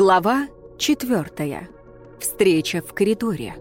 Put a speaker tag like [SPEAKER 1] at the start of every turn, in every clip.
[SPEAKER 1] Глава четвертая. Встреча в коридоре.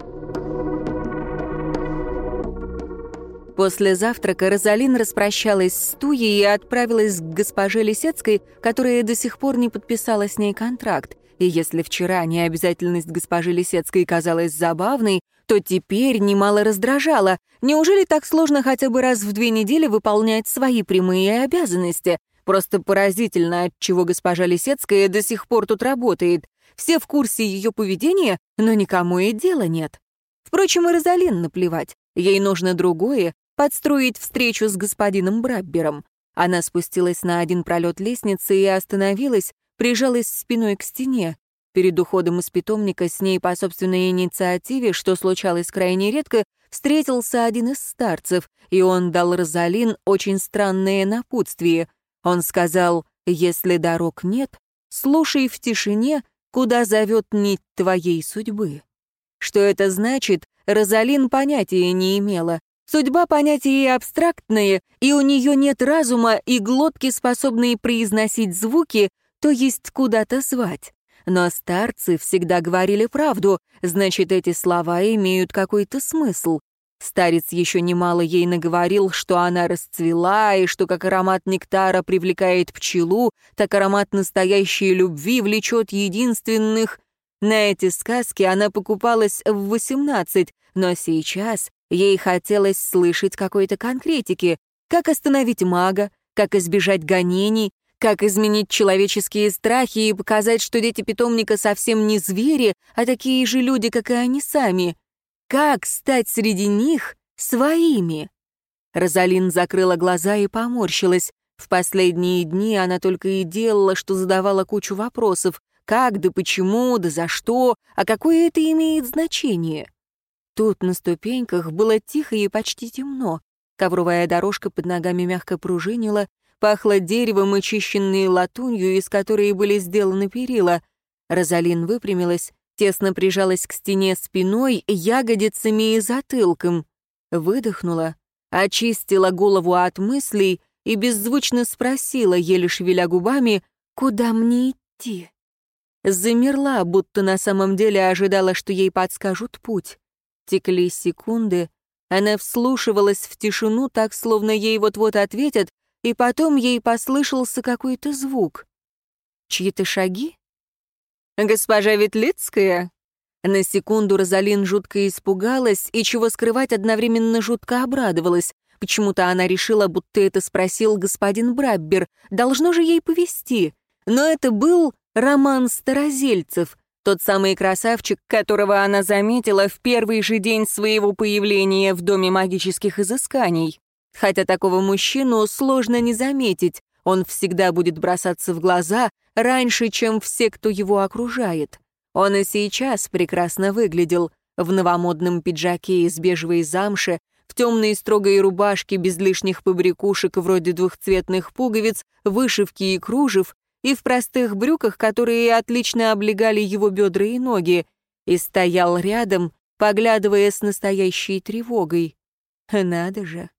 [SPEAKER 1] После завтрака Розалин распрощалась с Туей и отправилась к госпоже Лисецкой, которая до сих пор не подписала с ней контракт. И если вчера необязательность госпожи Лисецкой казалась забавной, то теперь немало раздражала. Неужели так сложно хотя бы раз в две недели выполнять свои прямые обязанности? Просто поразительно, от чего госпожа Лисецкая до сих пор тут работает. Все в курсе ее поведения, но никому и дела нет. Впрочем, и Розалин наплевать. Ей нужно другое — подстроить встречу с господином Браббером. Она спустилась на один пролет лестницы и остановилась, прижалась спиной к стене. Перед уходом из питомника с ней по собственной инициативе, что случалось крайне редко, встретился один из старцев, и он дал Розалин очень странное напутствие — он сказал, если дорог нет, слушай в тишине, куда зовет нить твоей судьбы. Что это значит, Розалин понятия не имела. Судьба понятие абстрактное, и у нее нет разума и глотки, способные произносить звуки, то есть куда-то звать. Но старцы всегда говорили правду, значит, эти слова имеют какой-то смысл. Старец еще немало ей наговорил, что она расцвела, и что как аромат нектара привлекает пчелу, так аромат настоящей любви влечет единственных. На эти сказки она покупалась в восемнадцать, но сейчас ей хотелось слышать какой-то конкретики. Как остановить мага, как избежать гонений, как изменить человеческие страхи и показать, что дети питомника совсем не звери, а такие же люди, как и они сами — как стать среди них своими? Розалин закрыла глаза и поморщилась. В последние дни она только и делала, что задавала кучу вопросов. Как, да почему, да за что, а какое это имеет значение? Тут на ступеньках было тихо и почти темно. Ковровая дорожка под ногами мягко пружинила, пахло деревом и чищенной латунью, из которой были сделаны перила. Розалин выпрямилась тесно прижалась к стене спиной, ягодицами и затылком. Выдохнула, очистила голову от мыслей и беззвучно спросила, еле шевеля губами, «Куда мне идти?» Замерла, будто на самом деле ожидала, что ей подскажут путь. Текли секунды, она вслушивалась в тишину так, словно ей вот-вот ответят, и потом ей послышался какой-то звук. Чьи-то шаги? «Госпожа Ветлицкая?» На секунду Розалин жутко испугалась и, чего скрывать, одновременно жутко обрадовалась. Почему-то она решила, будто это спросил господин Браббер. Должно же ей повести. Но это был Роман Старозельцев, тот самый красавчик, которого она заметила в первый же день своего появления в Доме магических изысканий. Хотя такого мужчину сложно не заметить. Он всегда будет бросаться в глаза раньше, чем все, кто его окружает. Он и сейчас прекрасно выглядел в новомодном пиджаке из бежевой замши, в темной строгой рубашке без лишних побрякушек вроде двухцветных пуговиц, вышивки и кружев, и в простых брюках, которые отлично облегали его бедра и ноги, и стоял рядом, поглядывая с настоящей тревогой. Надо же.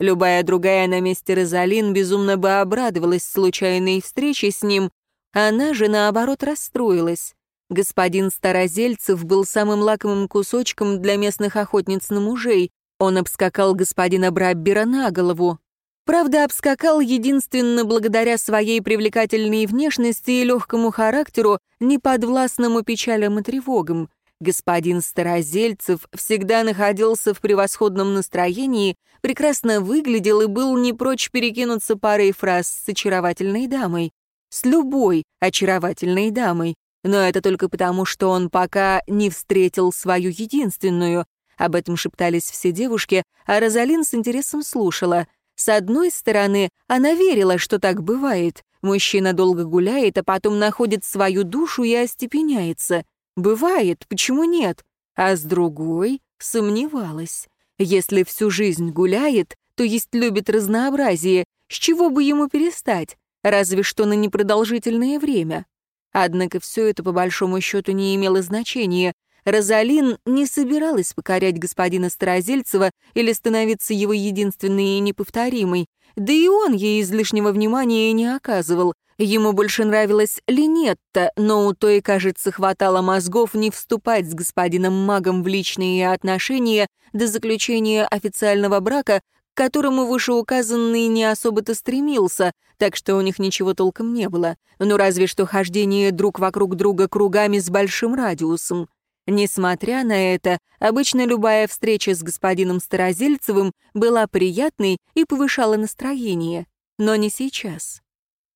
[SPEAKER 1] Любая другая на месте Розалин безумно бы обрадовалась случайной встрече с ним, она же, наоборот, расстроилась. Господин Старозельцев был самым лакомым кусочком для местных охотниц на мужей. Он обскакал господина Браббера на голову. Правда, обскакал единственно благодаря своей привлекательной внешности и легкому характеру, неподвластному печалям и тревогам. Господин Старозельцев всегда находился в превосходном настроении, прекрасно выглядел и был не прочь перекинуться парой фраз с очаровательной дамой. С любой очаровательной дамой. Но это только потому, что он пока не встретил свою единственную. Об этом шептались все девушки, а Розалин с интересом слушала. С одной стороны, она верила, что так бывает. Мужчина долго гуляет, а потом находит свою душу и остепеняется — Бывает, почему нет? А с другой сомневалась. Если всю жизнь гуляет, то есть любит разнообразие, с чего бы ему перестать? Разве что на непродолжительное время. Однако все это по большому счету не имело значения. Розалин не собиралась покорять господина Старозельцева или становиться его единственной и неповторимой, да и он ей излишнего внимания не оказывал. Ему больше нравилась Линетта, но у той, кажется, хватало мозгов не вступать с господином магом в личные отношения до заключения официального брака, к которому вышеуказанный не особо-то стремился, так что у них ничего толком не было. Ну разве что хождение друг вокруг друга кругами с большим радиусом. Несмотря на это, обычно любая встреча с господином Старозельцевым была приятной и повышала настроение. Но не сейчас.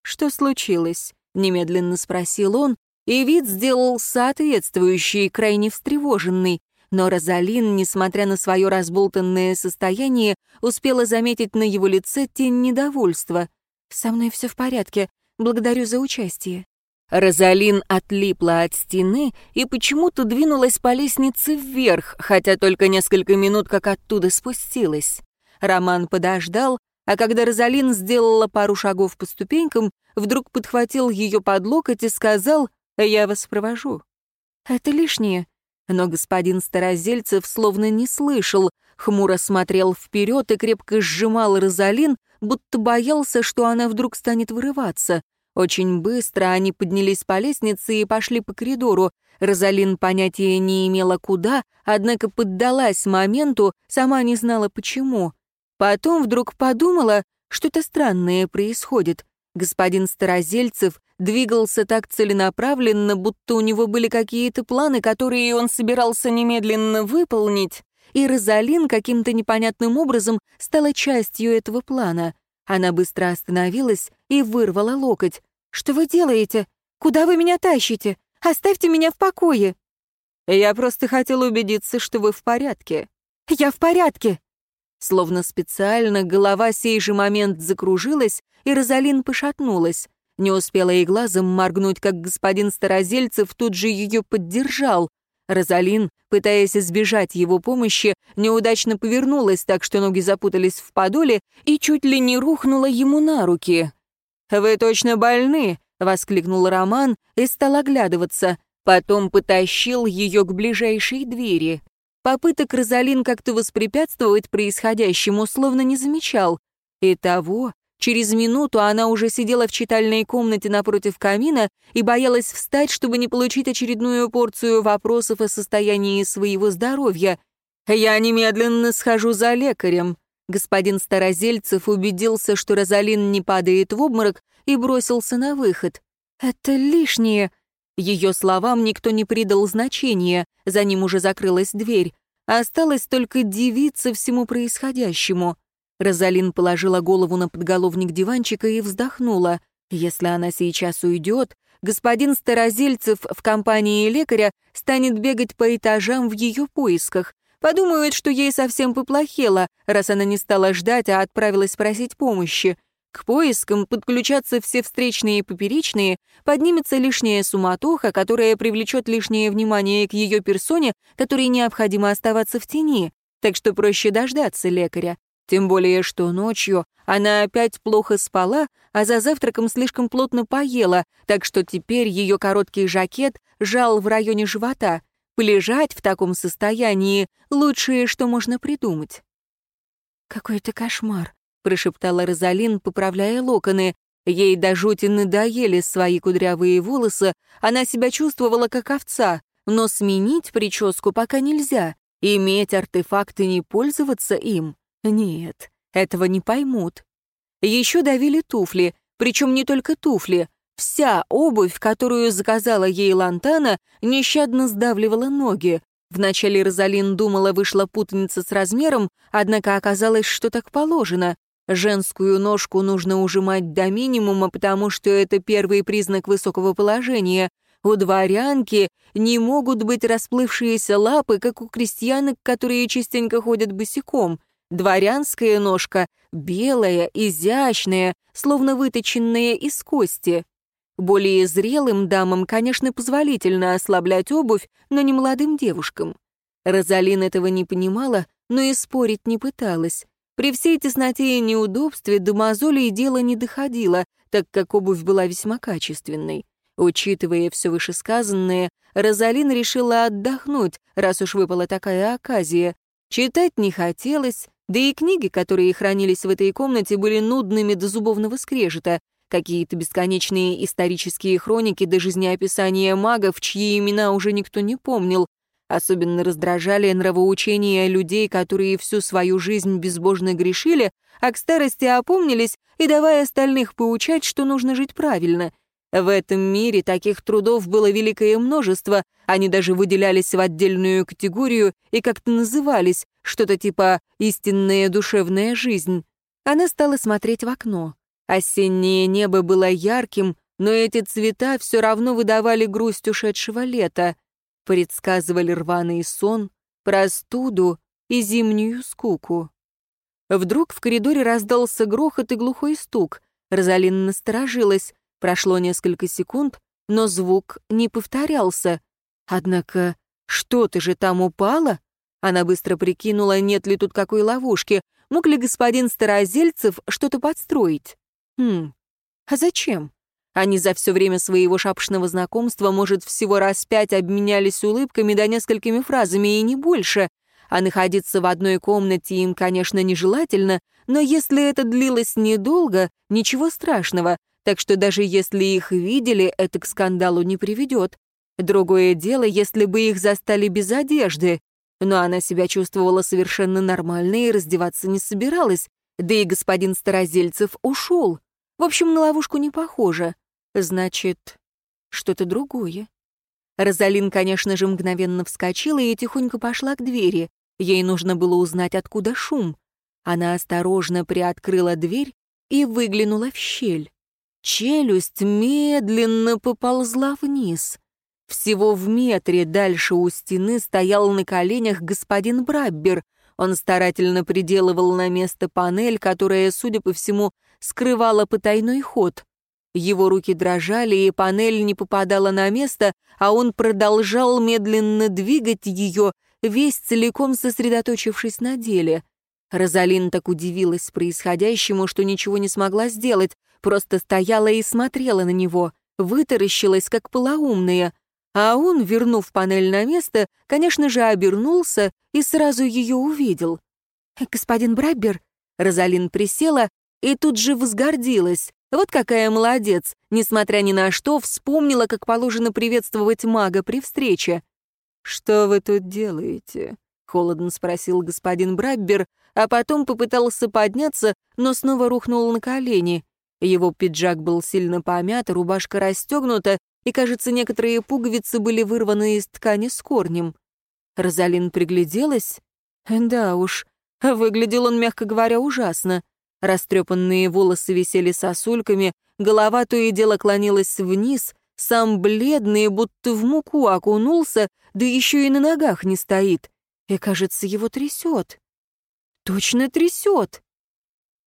[SPEAKER 1] «Что случилось?» — немедленно спросил он, и вид сделал соответствующий, крайне встревоженный. Но Розалин, несмотря на свое разболтанное состояние, успела заметить на его лице тень недовольства. «Со мной все в порядке. Благодарю за участие». Розалин отлипла от стены и почему-то двинулась по лестнице вверх, хотя только несколько минут как оттуда спустилась. Роман подождал, а когда Розалин сделала пару шагов по ступенькам, вдруг подхватил ее под локоть и сказал «Я вас провожу». «Это лишнее». Но господин Старозельцев словно не слышал, хмуро смотрел вперед и крепко сжимал Розалин, будто боялся, что она вдруг станет вырываться. Очень быстро они поднялись по лестнице и пошли по коридору. Розалин понятия не имела куда, однако поддалась моменту, сама не знала почему. Потом вдруг подумала, что-то странное происходит. Господин Старозельцев двигался так целенаправленно, будто у него были какие-то планы, которые он собирался немедленно выполнить, и Розалин каким-то непонятным образом стала частью этого плана. Она быстро остановилась и вырвала локоть. «Что вы делаете? Куда вы меня тащите? Оставьте меня в покое!» «Я просто хотел убедиться, что вы в порядке». «Я в порядке!» Словно специально голова сей же момент закружилась, и Розалин пошатнулась. Не успела и глазом моргнуть, как господин Старозельцев тут же ее поддержал. Розалин, пытаясь избежать его помощи, неудачно повернулась так, что ноги запутались в подоле и чуть ли не рухнула ему на руки. «Вы точно больны!» — воскликнул Роман и стал оглядываться. Потом потащил ее к ближайшей двери. Попыток Розалин как-то воспрепятствовать происходящему словно не замечал. Итого, через минуту она уже сидела в читальной комнате напротив камина и боялась встать, чтобы не получить очередную порцию вопросов о состоянии своего здоровья. «Я немедленно схожу за лекарем». Господин Старозельцев убедился, что Розалин не падает в обморок, и бросился на выход. «Это лишнее», ее словам никто не придал значения, за ним уже закрылась дверь. Осталось только дивиться всему происходящему. Розалин положила голову на подголовник диванчика и вздохнула. Если она сейчас уйдет, господин Старозельцев в компании лекаря станет бегать по этажам в ее поисках. Подумают, что ей совсем поплохело, раз она не стала ждать, а отправилась просить помощи. К поискам подключатся все встречные и поперечные, поднимется лишняя суматоха, которая привлечет лишнее внимание к ее персоне, которой необходимо оставаться в тени, так что проще дождаться лекаря. Тем более, что ночью она опять плохо спала, а за завтраком слишком плотно поела, так что теперь ее короткий жакет жал в районе живота. Полежать в таком состоянии — лучшее, что можно придумать. «Какой-то кошмар», — прошептала Розалин, поправляя локоны. Ей до жути надоели свои кудрявые волосы, она себя чувствовала как овца, но сменить прическу пока нельзя. Иметь артефакт и не пользоваться им? Нет, этого не поймут. Еще давили туфли, причем не только туфли. Вся обувь, которую заказала ей Лантана, нещадно сдавливала ноги. Вначале Розалин думала, вышла путаница с размером, однако оказалось, что так положено. Женскую ножку нужно ужимать до минимума, потому что это первый признак высокого положения. У дворянки не могут быть расплывшиеся лапы, как у крестьянок, которые частенько ходят босиком. Дворянская ножка белая, изящная, словно выточенная из кости. Более зрелым дамам, конечно, позволительно ослаблять обувь, но не молодым девушкам. Розалин этого не понимала, но и спорить не пыталась. При всей тесноте и неудобстве до мозолей дело не доходило, так как обувь была весьма качественной. Учитывая все вышесказанное, Розалин решила отдохнуть, раз уж выпала такая оказия. Читать не хотелось, да и книги, которые хранились в этой комнате, были нудными до зубовного скрежета. Какие-то бесконечные исторические хроники до жизнеописания магов, чьи имена уже никто не помнил. Особенно раздражали нравоучения людей, которые всю свою жизнь безбожно грешили, а к старости опомнились и давая остальных поучать, что нужно жить правильно. В этом мире таких трудов было великое множество, они даже выделялись в отдельную категорию и как-то назывались, что-то типа «истинная душевная жизнь». Она стала смотреть в окно. Осеннее небо было ярким, но эти цвета все равно выдавали грусть ушедшего лета предсказывали рваный сон, простуду и зимнюю скуку. Вдруг в коридоре раздался грохот и глухой стук. Розалина насторожилась. Прошло несколько секунд, но звук не повторялся. Однако, что-то же там упало? Она быстро прикинула, нет ли тут какой ловушки. Мог ли господин Старозельцев что-то подстроить? Хм, а зачем? Они за все время своего шапшного знакомства, может, всего раз пять обменялись улыбками да несколькими фразами и не больше. А находиться в одной комнате им, конечно, нежелательно, но если это длилось недолго, ничего страшного, так что даже если их видели, это к скандалу не приведет. Другое дело, если бы их застали без одежды. Но она себя чувствовала совершенно нормально и раздеваться не собиралась, да и господин Старозельцев ушел. В общем, на ловушку не похоже. Значит, что-то другое. Розалин, конечно же, мгновенно вскочила и тихонько пошла к двери. Ей нужно было узнать, откуда шум. Она осторожно приоткрыла дверь и выглянула в щель. Челюсть медленно поползла вниз. Всего в метре дальше у стены стоял на коленях господин Браббер. Он старательно приделывал на место панель, которая, судя по всему, скрывала потайной ход. Его руки дрожали, и панель не попадала на место, а он продолжал медленно двигать ее, весь целиком сосредоточившись на деле. Розалин так удивилась происходящему, что ничего не смогла сделать, просто стояла и смотрела на него, вытаращилась, как полоумная. А он, вернув панель на место, конечно же, обернулся и сразу ее увидел. «Господин Браббер», Розалин присела и тут же возгордилась. Вот какая молодец, несмотря ни на что, вспомнила, как положено приветствовать мага при встрече. «Что вы тут делаете?» — холодно спросил господин Браббер, а потом попытался подняться, но снова рухнул на колени. Его пиджак был сильно помят, рубашка расстегнута, и, кажется, некоторые пуговицы были вырваны из ткани с корнем. Розалин пригляделась. Да уж, выглядел он, мягко говоря, ужасно. Растрепанные волосы висели сосульками, голова то и дело клонилась вниз, сам бледный, будто в муку окунулся, да еще и на ногах не стоит. И, кажется, его трясет. Точно трясет.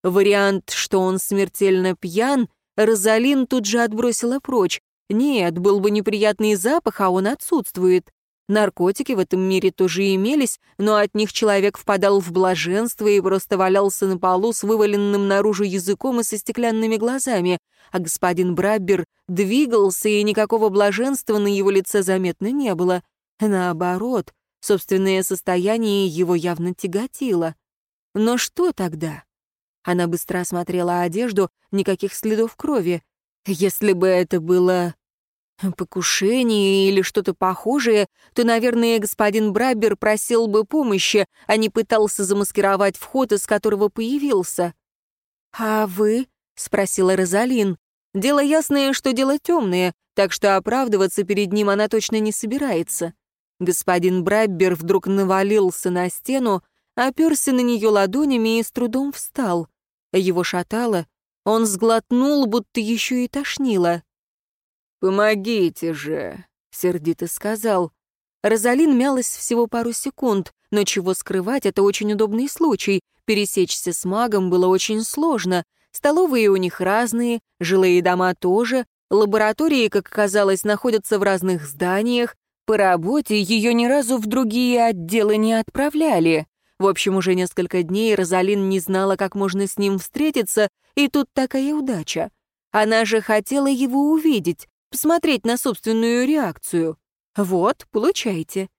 [SPEAKER 1] Вариант, что он смертельно пьян, Розалин тут же отбросила прочь. Нет, был бы неприятный запах, а он отсутствует. Наркотики в этом мире тоже имелись, но от них человек впадал в блаженство и просто валялся на полу с вываленным наружу языком и со стеклянными глазами, а господин Браббер двигался, и никакого блаженства на его лице заметно не было. Наоборот, собственное состояние его явно тяготило. Но что тогда? Она быстро осмотрела одежду, никаких следов крови. Если бы это было покушение или что-то похожее, то, наверное, господин Брабер просил бы помощи, а не пытался замаскировать вход, из которого появился. «А вы?» — спросила Розалин. «Дело ясное, что дело темное, так что оправдываться перед ним она точно не собирается». Господин Браббер вдруг навалился на стену, оперся на нее ладонями и с трудом встал. Его шатало, он сглотнул, будто еще и тошнило. «Помогите же», — сердито сказал. Розалин мялась всего пару секунд, но чего скрывать, это очень удобный случай. Пересечься с магом было очень сложно. Столовые у них разные, жилые дома тоже, лаборатории, как оказалось, находятся в разных зданиях. По работе ее ни разу в другие отделы не отправляли. В общем, уже несколько дней Розалин не знала, как можно с ним встретиться, и тут такая удача. Она же хотела его увидеть, посмотреть на собственную реакцию. Вот, получайте».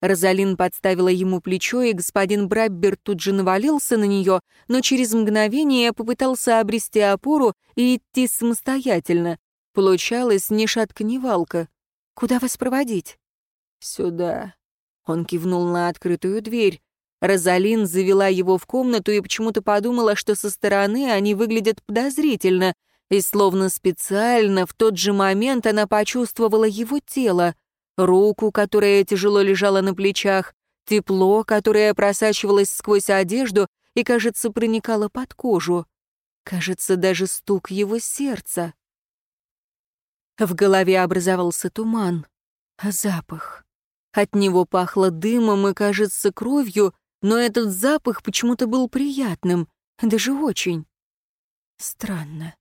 [SPEAKER 1] Розалин подставила ему плечо, и господин Браббер тут же навалился на нее, но через мгновение попытался обрести опору и идти самостоятельно. Получалось ни шатка, ни валка. «Куда вас проводить?» «Сюда». Он кивнул на открытую дверь. Розалин завела его в комнату и почему-то подумала, что со стороны они выглядят подозрительно, и словно специально в тот же момент она почувствовала его тело — руку, которая тяжело лежала на плечах, тепло, которое просачивалось сквозь одежду и, кажется, проникало под кожу. Кажется, даже стук его сердца. В голове образовался туман, запах. От него пахло дымом и, кажется, кровью, но этот запах почему-то был приятным, даже очень. Странно.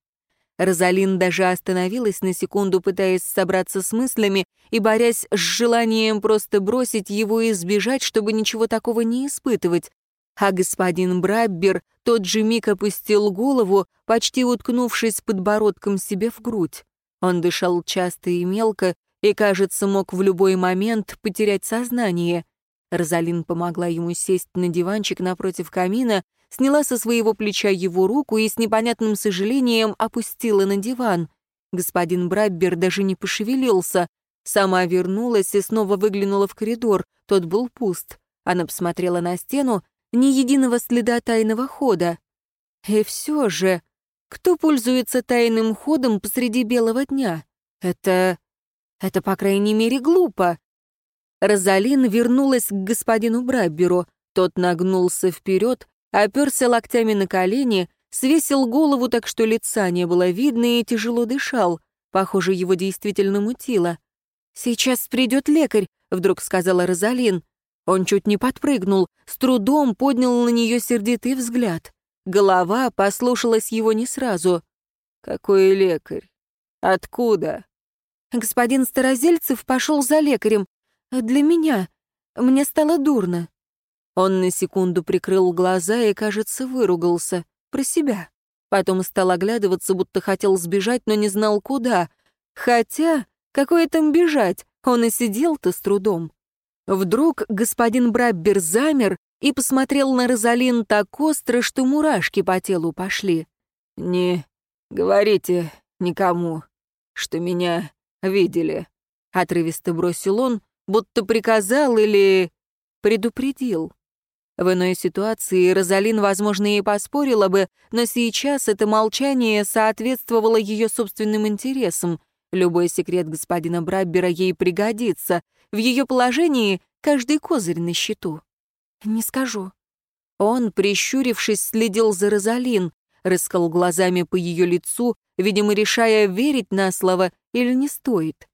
[SPEAKER 1] Розалин даже остановилась на секунду, пытаясь собраться с мыслями и борясь с желанием просто бросить его и сбежать, чтобы ничего такого не испытывать. А господин Браббер тот же миг опустил голову, почти уткнувшись подбородком себе в грудь. Он дышал часто и мелко, и, кажется, мог в любой момент потерять сознание. Розалин помогла ему сесть на диванчик напротив камина сняла со своего плеча его руку и с непонятным сожалением опустила на диван. Господин Браббер даже не пошевелился. Сама вернулась и снова выглянула в коридор. Тот был пуст. Она посмотрела на стену. Ни единого следа тайного хода. И все же, кто пользуется тайным ходом посреди белого дня? Это... это, по крайней мере, глупо. Розалин вернулась к господину Брабберу. Тот нагнулся вперед, оперся локтями на колени, свесил голову так, что лица не было видно и тяжело дышал. Похоже, его действительно мутило. «Сейчас придет лекарь», — вдруг сказала Розалин. Он чуть не подпрыгнул, с трудом поднял на нее сердитый взгляд. Голова послушалась его не сразу. «Какой лекарь? Откуда?» «Господин Старозельцев пошел за лекарем. Для меня. Мне стало дурно». Он на секунду прикрыл глаза и, кажется, выругался. Про себя. Потом стал оглядываться, будто хотел сбежать, но не знал куда. Хотя, какое там бежать? Он и сидел-то с трудом. Вдруг господин Браббер замер и посмотрел на Розалин так остро, что мурашки по телу пошли. «Не говорите никому, что меня видели», — отрывисто бросил он, будто приказал или предупредил. В иной ситуации Розалин, возможно, и поспорила бы, но сейчас это молчание соответствовало ее собственным интересам. Любой секрет господина Браббера ей пригодится. В ее положении каждый козырь на счету. «Не скажу». Он, прищурившись, следил за Розалин, рыскал глазами по ее лицу, видимо, решая, верить на слово или не стоит.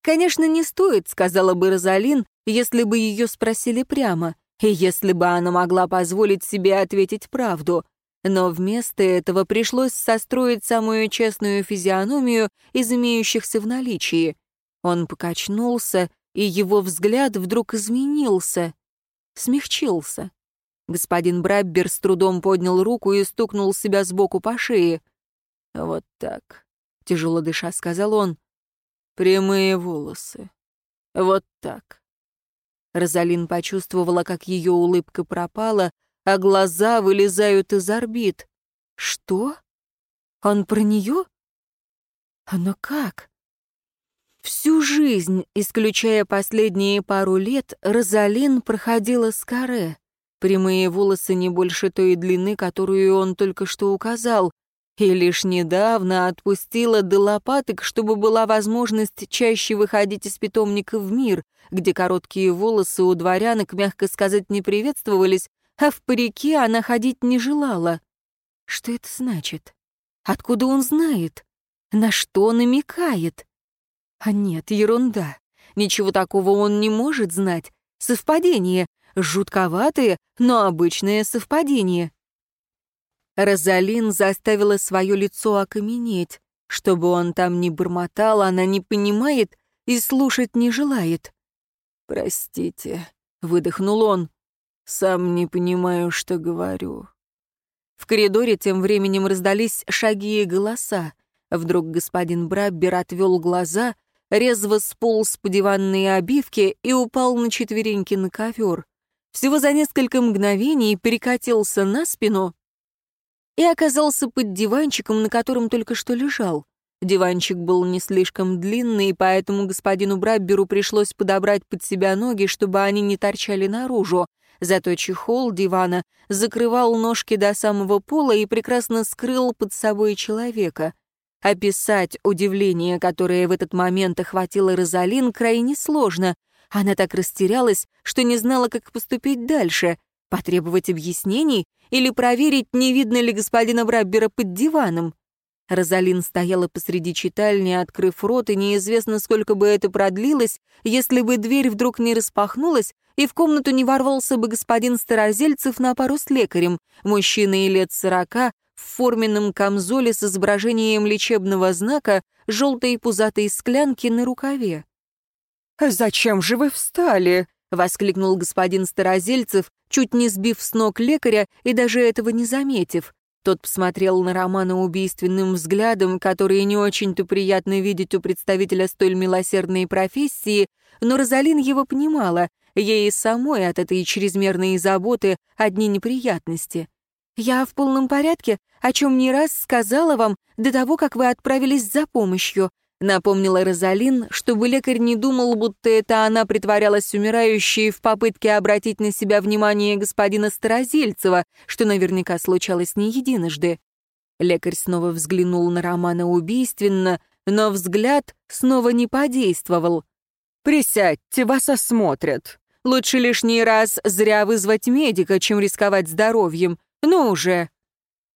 [SPEAKER 1] «Конечно, не стоит», — сказала бы Розалин, если бы ее спросили прямо — если бы она могла позволить себе ответить правду. Но вместо этого пришлось состроить самую честную физиономию из имеющихся в наличии. Он покачнулся, и его взгляд вдруг изменился, смягчился. Господин Браббер с трудом поднял руку и стукнул себя сбоку по шее. «Вот так», — тяжело дыша сказал он, — «прямые волосы. Вот так. Розалин почувствовала, как ее улыбка пропала, а глаза вылезают из орбит. Что? Он про нее? Оно как? Всю жизнь, исключая последние пару лет, Розалин проходила с каре. Прямые волосы не больше той длины, которую он только что указал, и лишь недавно отпустила до лопаток, чтобы была возможность чаще выходить из питомника в мир, где короткие волосы у дворянок, мягко сказать, не приветствовались, а в парике она ходить не желала. Что это значит? Откуда он знает? На что намекает? А нет, ерунда. Ничего такого он не может знать. Совпадение. Жутковатое, но обычное совпадение. Розалин заставила свое лицо окаменеть. Чтобы он там не бормотал, она не понимает и слушать не желает. «Простите», — выдохнул он, — «сам не понимаю, что говорю». В коридоре тем временем раздались шаги и голоса. Вдруг господин Браббер отвел глаза, резво сполз по диванной обивке и упал на четвереньки на ковер. Всего за несколько мгновений перекатился на спину и оказался под диванчиком, на котором только что лежал. Диванчик был не слишком длинный, поэтому господину Брабберу пришлось подобрать под себя ноги, чтобы они не торчали наружу. Зато чехол дивана закрывал ножки до самого пола и прекрасно скрыл под собой человека. Описать удивление, которое в этот момент охватило Розалин, крайне сложно. Она так растерялась, что не знала, как поступить дальше. Потребовать объяснений или проверить, не видно ли господина Браббера под диваном. Розалин стояла посреди читальни, открыв рот, и неизвестно, сколько бы это продлилось, если бы дверь вдруг не распахнулась, и в комнату не ворвался бы господин Старозельцев на пару с лекарем, мужчина и лет сорока, в форменном камзоле с изображением лечебного знака, желтой пузатой склянки на рукаве.
[SPEAKER 2] «Зачем же вы встали?» — воскликнул господин Старозельцев, чуть не сбив с ног лекаря и даже этого не заметив. Тот посмотрел на Романа убийственным взглядом, который не очень-то приятно видеть у представителя столь милосердной профессии, но Розалин его понимала, ей самой от этой чрезмерной заботы одни неприятности. «Я в полном порядке, о чем не раз сказала вам до того, как вы отправились за помощью», Напомнила Розалин, чтобы лекарь не думал, будто это она притворялась умирающей в попытке обратить на себя внимание господина Старозельцева, что наверняка случалось не единожды. Лекарь снова взглянул на Романа убийственно, но взгляд снова не подействовал. «Присядьте, вас осмотрят. Лучше лишний раз зря вызвать медика, чем рисковать здоровьем. Ну уже!»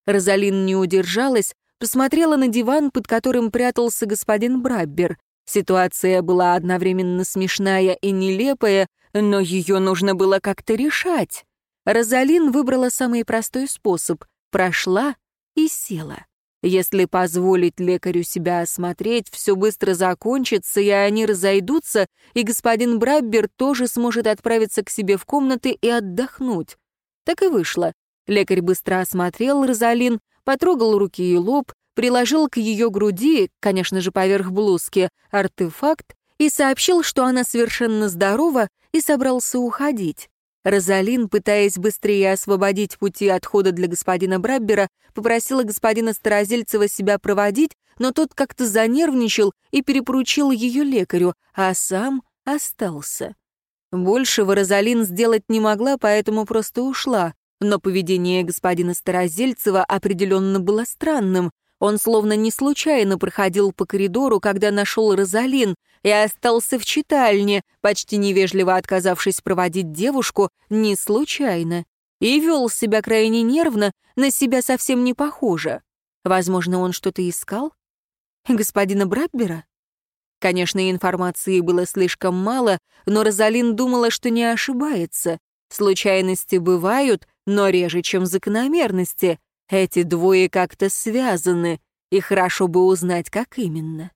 [SPEAKER 2] Розалин не удержалась, посмотрела на диван, под которым прятался господин Браббер. Ситуация была одновременно смешная и нелепая, но ее нужно было как-то решать. Розалин выбрала самый простой способ — прошла и села. Если позволить лекарю себя осмотреть, все быстро закончится, и они разойдутся, и господин Браббер тоже сможет отправиться к себе в комнаты и отдохнуть. Так и вышло. Лекарь быстро осмотрел Розалин, потрогал руки и лоб, приложил к ее груди, конечно же, поверх блузки, артефакт и сообщил, что она совершенно здорова и собрался уходить. Розалин, пытаясь быстрее освободить пути отхода для господина Браббера, попросила господина Старозельцева себя проводить, но тот как-то занервничал и перепоручил ее лекарю, а сам остался. Большего Розалин сделать не могла, поэтому просто ушла. Но поведение господина Старозельцева определенно было странным. Он словно не случайно проходил по коридору, когда нашел Розалин, и остался в читальне, почти невежливо отказавшись проводить девушку, не случайно. И вел себя крайне нервно, на себя совсем не похоже. Возможно, он что-то искал? Господина Брадбера? Конечно, информации было слишком мало, но Розалин думала, что не ошибается. Случайности бывают, но реже, чем закономерности. Эти двое как-то связаны, и хорошо бы узнать, как именно.